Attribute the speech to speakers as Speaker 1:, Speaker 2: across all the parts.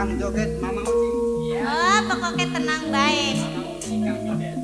Speaker 1: Kang joget Mama Uci.
Speaker 2: Oh, pokoknya tenang baik. Mama Kang
Speaker 1: joget.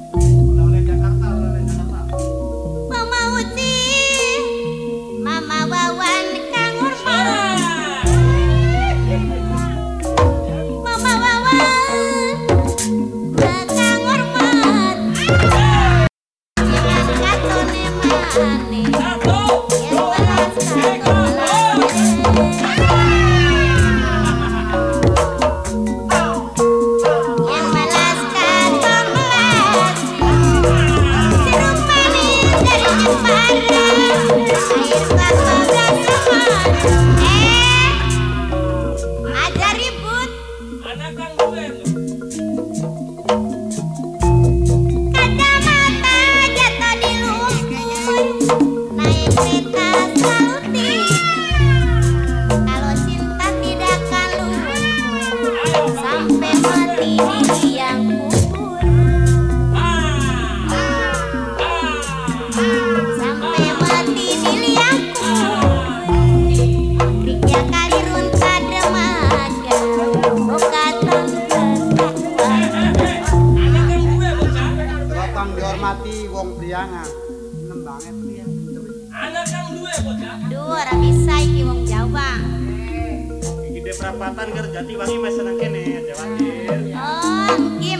Speaker 1: Dihormati wong prianga. Nembange priang.
Speaker 2: Duh, ora bisa iki wong Jawa
Speaker 3: Gede perapatan kerja wangi mas senang kene, jawatir.
Speaker 2: Oh, iki